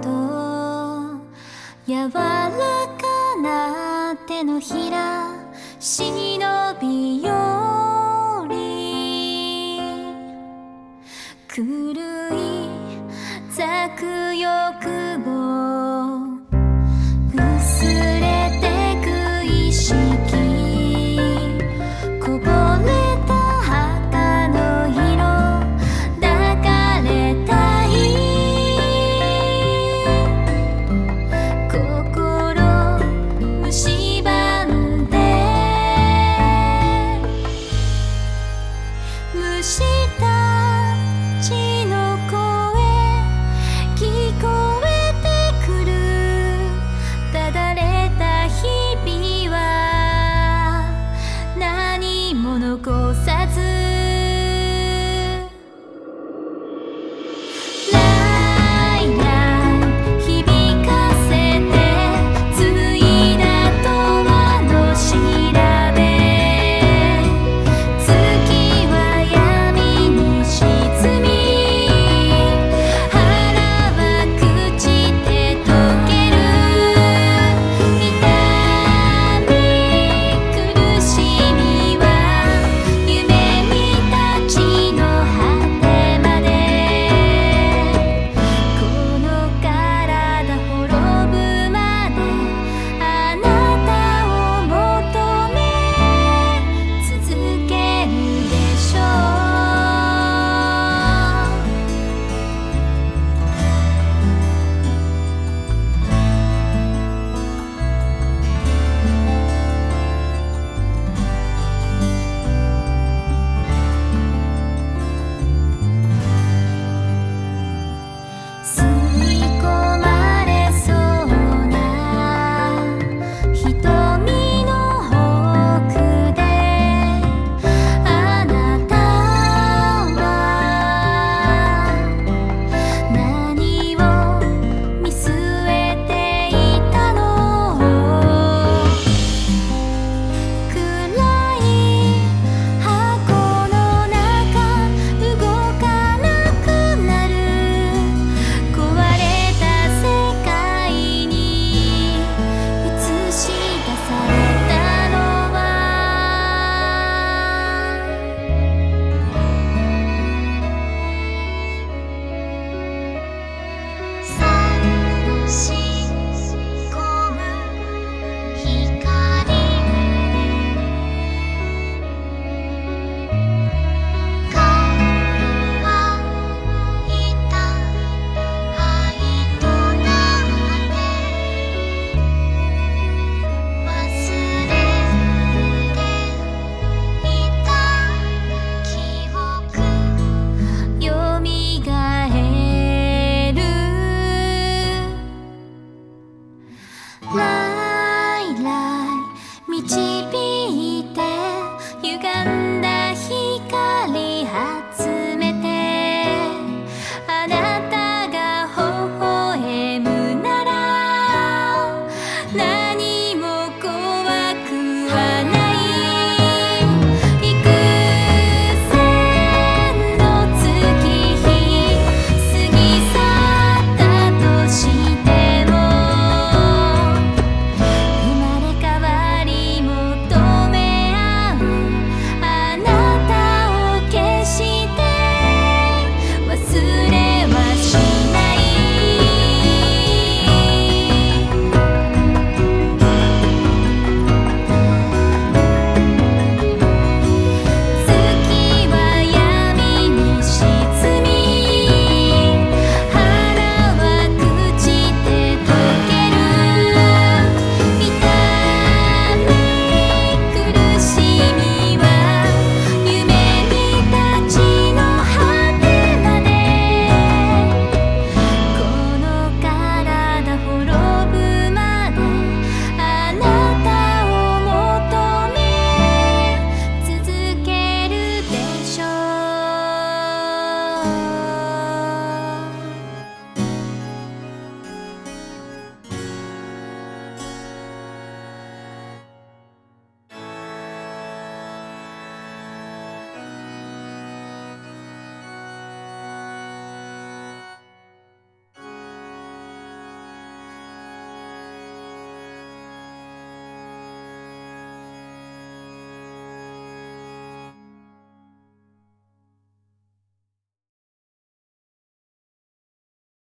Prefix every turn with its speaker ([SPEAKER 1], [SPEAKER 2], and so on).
[SPEAKER 1] と柔らかな手のひら忍びより狂い咲く欲望